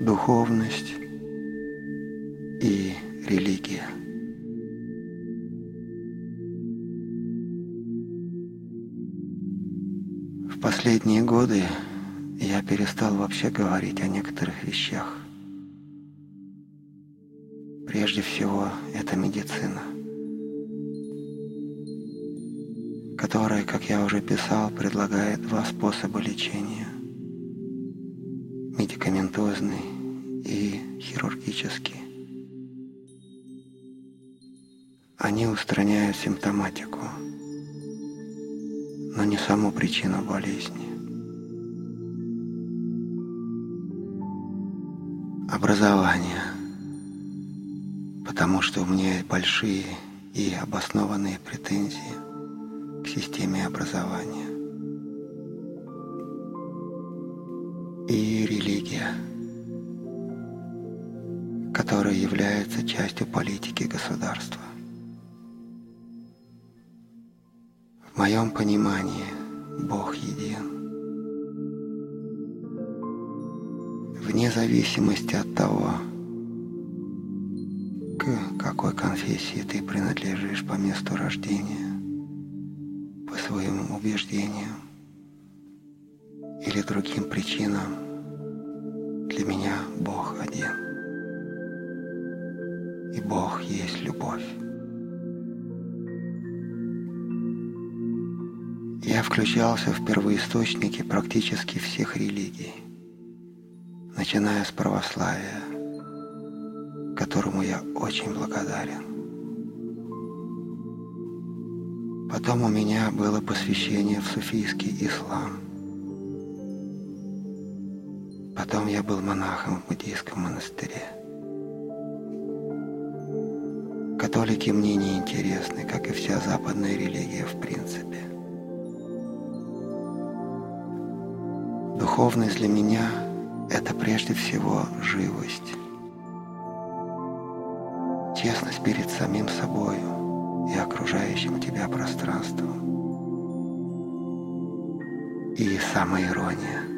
духовность и религия. В последние годы я перестал вообще говорить о некоторых вещах. Прежде всего, это медицина, которая, как я уже писал, предлагает два способа лечения – медикаментозный и хирургический. Они устраняют симптоматику, но не саму причину болезни. Образование. Потому что у меня большие и обоснованные претензии к системе образования. И религия, которая является частью политики государства. В моем понимании Бог един. Вне зависимости от того, к какой конфессии ты принадлежишь по месту рождения, по своим убеждениям или другим причинам, для меня Бог один. И Бог есть любовь. Я включался в первоисточники практически всех религий, начиная с православия, которому я очень благодарен. Потом у меня было посвящение в суфийский ислам. Потом я был монахом в буддийском монастыре. Католики мне не интересны, как и вся западная религия в принципе. Духовность для меня – это прежде всего живость. Честность перед самим собою и окружающим тебя пространством. И самоирония.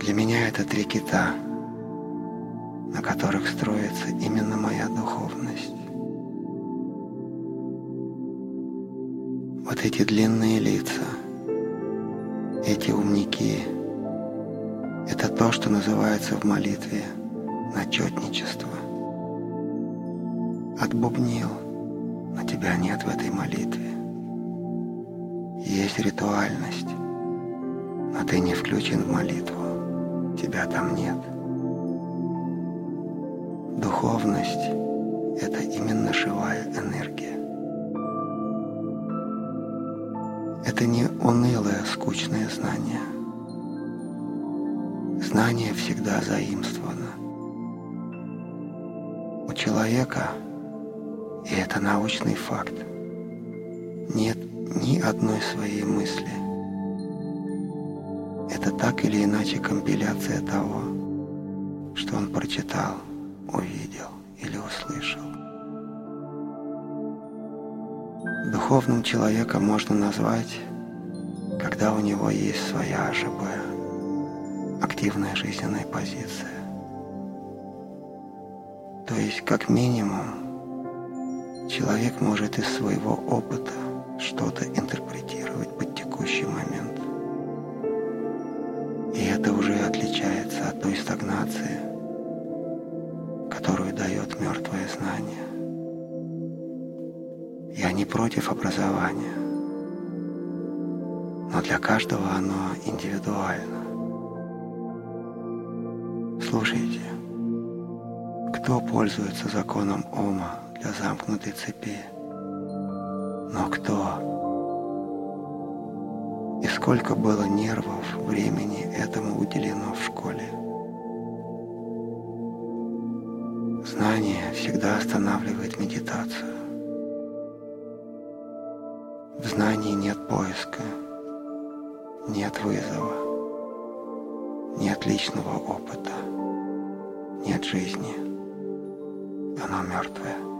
Для меня это три кита, на которых строится именно моя духовность. Вот эти длинные лица – эти умники – это то, что называется в молитве начетничество. Отбубнил, но тебя нет в этой молитве. Есть ритуальность, но ты не включен в молитву, тебя там нет. Духовность – это именно живая энергия. Это не унылое, скучное знание. Знание всегда заимствовано. У человека, и это научный факт, нет ни одной своей мысли. Это так или иначе компиляция того, что он прочитал, увидел или услышал. Духовным человеком можно назвать, когда у него есть своя АЖБ, активная жизненная позиция. То есть, как минимум, человек может из своего опыта что-то интерпретировать под текущий момент. И это уже отличается от той стагнации, которую дает мертвое знание. Я не против образования, но для каждого оно индивидуально. Слушайте, кто пользуется законом Ома для замкнутой цепи? Но кто? Сколько было нервов, времени этому уделено в школе? Знание всегда останавливает медитацию. В знании нет поиска, нет вызова, нет личного опыта, нет жизни. Оно мертвое.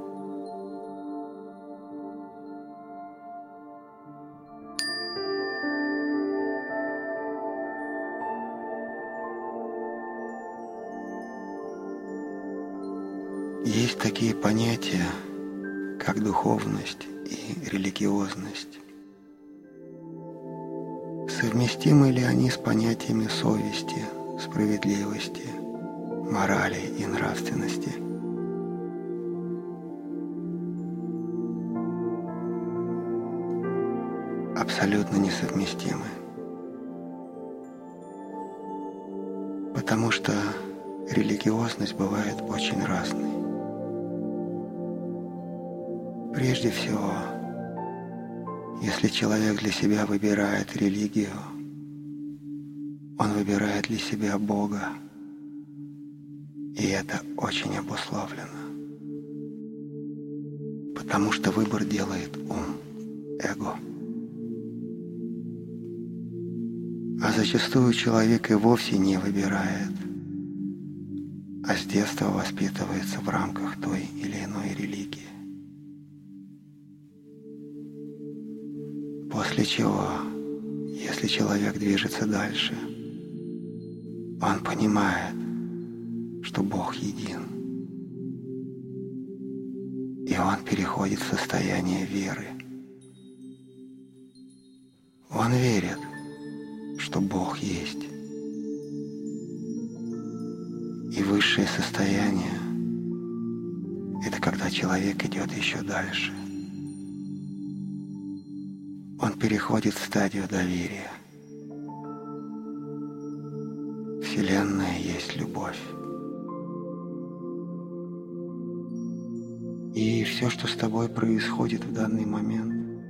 Такие понятия, как духовность и религиозность. Совместимы ли они с понятиями совести, справедливости, морали и нравственности? Абсолютно несовместимы. Потому что религиозность бывает очень разной. Прежде всего, если человек для себя выбирает религию, он выбирает для себя Бога, и это очень обусловлено. Потому что выбор делает ум, эго. А зачастую человек и вовсе не выбирает, а с детства воспитывается в рамках той или иной религии. После чего, если человек движется дальше, он понимает, что Бог един. И он переходит в состояние веры. Он верит, что Бог есть. И высшее состояние – это когда человек идет еще дальше – он переходит в стадию доверия. Вселенная есть любовь. И все, что с тобой происходит в данный момент,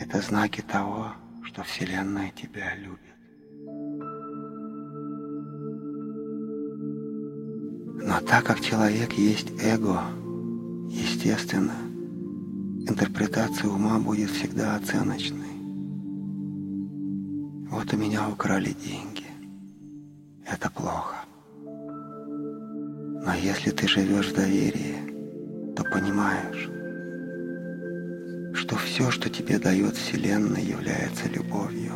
это знаки того, что Вселенная тебя любит. Но так как человек есть эго, естественно, интерпретация ума будет всегда оценочной. Вот у меня украли деньги. Это плохо. Но если ты живешь в доверии, то понимаешь, что все, что тебе дает Вселенная, является любовью.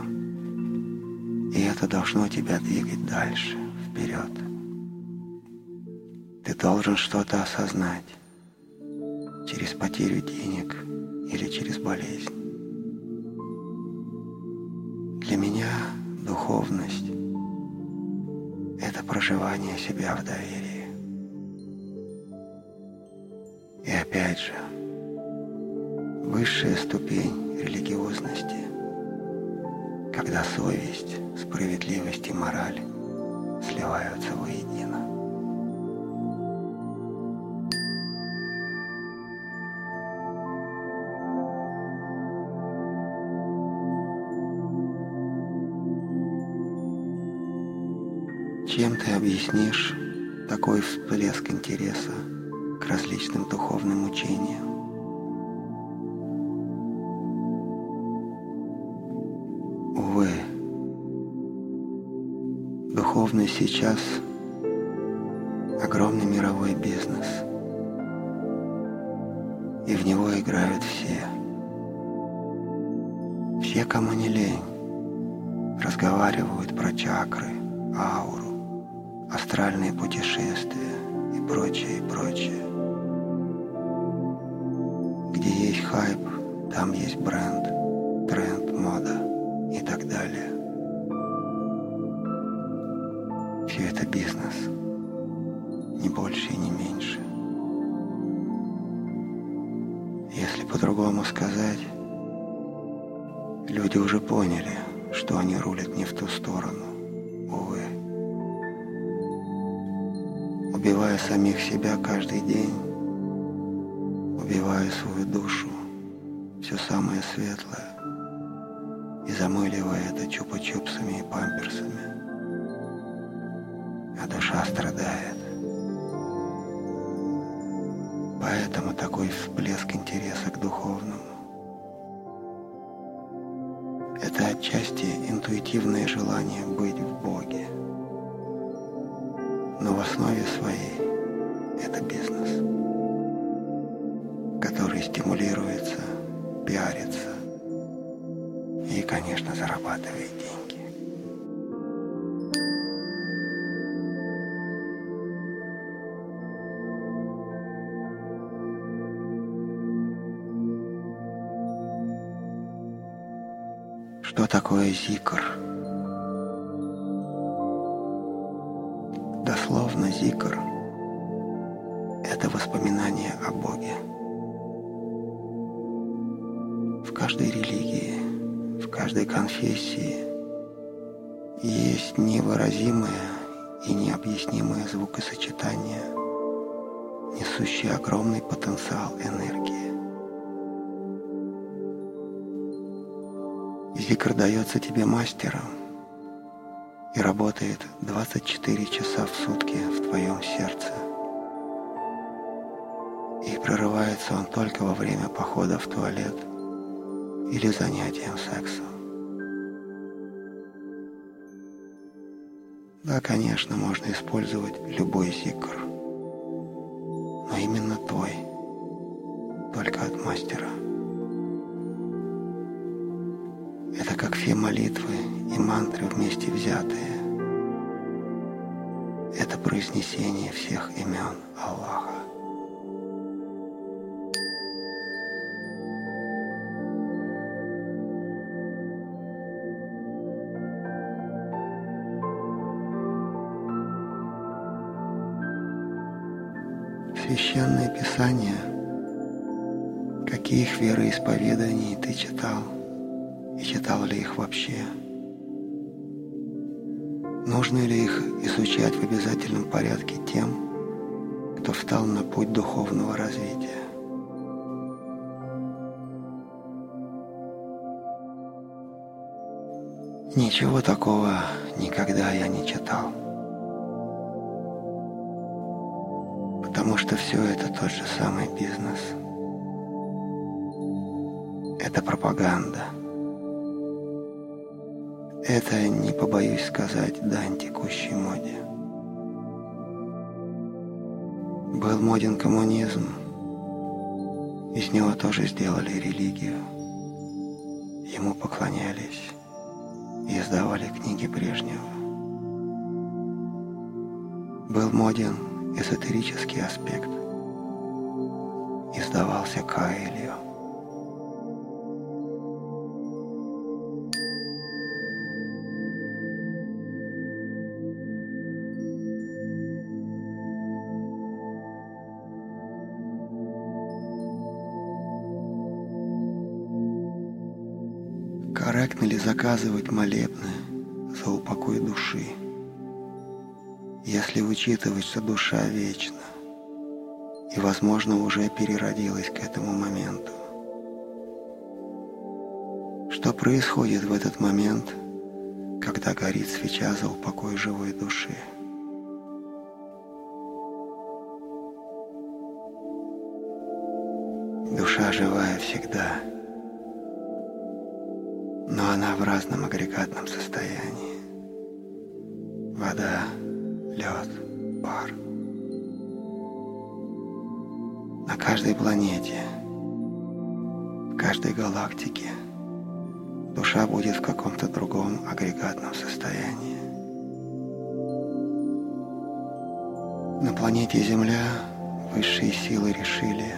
И это должно тебя двигать дальше, вперед. Ты должен что-то осознать через потерю денег болезнь. Для меня духовность – это проживание себя в доверии. И опять же, высшая ступень религиозности, когда совесть, справедливость и мораль сливаются воедино. Чем ты объяснишь такой всплеск интереса к различным духовным учениям? Увы, духовность сейчас огромный мировой бизнес, и в него играют все. Все, кому не лень, разговаривают про чакры, ауру, астральные путешествия и прочее, и прочее. Где есть хайп, там есть бренд, тренд, мода и так далее. Все это бизнес, не больше и не меньше. Если по-другому сказать, люди уже поняли, что они рулят не в ту сторону. Убивая самих себя каждый день, убивая свою душу, все самое светлое, и замыливая это чупа-чупсами и памперсами. А душа страдает. Поэтому такой всплеск интереса к духовному. Это отчасти интуитивное желание быть в Боге но в основе своей это бизнес, который стимулируется, пиарится и, конечно, зарабатывает деньги. Что такое зикр? Дословно зикр – это воспоминание о Боге. В каждой религии, в каждой конфессии есть невыразимое и необъяснимое звукосочетание, несущее огромный потенциал энергии. Зикр дается тебе мастером и работает 24 часа в сутки в твоем сердце. И прорывается он только во время похода в туалет или занятием сексом. Да, конечно, можно использовать любой зикр, но именно твой, только от мастера. Это как все молитвы и мантры вместе взятые. Это произнесение всех имен Аллаха. Священное Писание, каких вероисповеданий ты читал читал ли их вообще? Нужно ли их изучать в обязательном порядке тем, кто встал на путь духовного развития? Ничего такого никогда я не читал. потому что все это тот же самый бизнес. Это пропаганда. Это, не побоюсь сказать, дань текущей моде. Был моден коммунизм. Из него тоже сделали религию. Ему поклонялись и издавали книги Брежнева. Был моден эзотерический аспект. Издавался Каэлью. Корректно ли заказывать молебны за упокой души? если учитывать, что душа вечна и, возможно, уже переродилась к этому моменту. Что происходит в этот момент, когда горит свеча за упокой живой души? Душа живая всегда, но она в разном агрегатном состоянии. Вода, лед, пар. На каждой планете, в каждой галактике душа будет в каком-то другом агрегатном состоянии. На планете Земля высшие силы решили,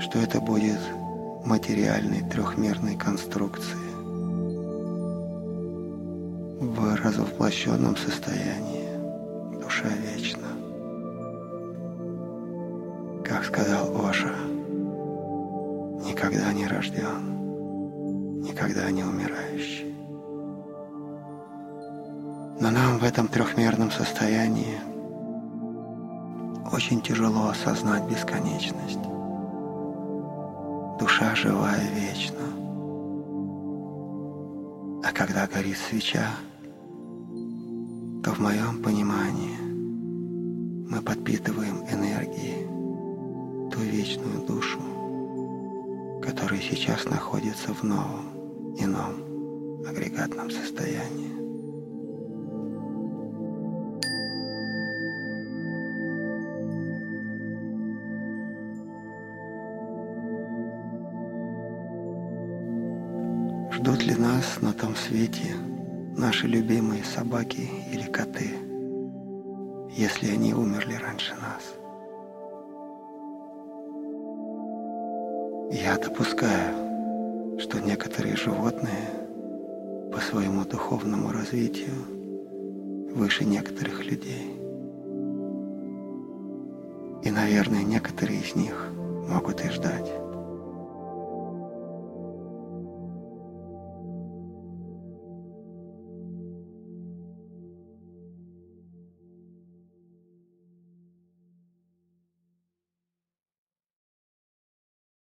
что это будет материальной трехмерной конструкции в развоплощенном состоянии душа вечна. Как сказал Оша, никогда не рожден, никогда не умирающий. Но нам в этом трехмерном состоянии очень тяжело осознать бесконечность. Душа живая вечно. А когда горит свеча, то в моем понимании мы подпитываем энергией ту вечную душу, которая сейчас находится в новом, ином агрегатном состоянии. Нас на том свете наши любимые собаки или коты, если они умерли раньше нас. Я допускаю, что некоторые животные своему духовному развитию выше некоторых людей. И, наверное, некоторые из них могут и ждать.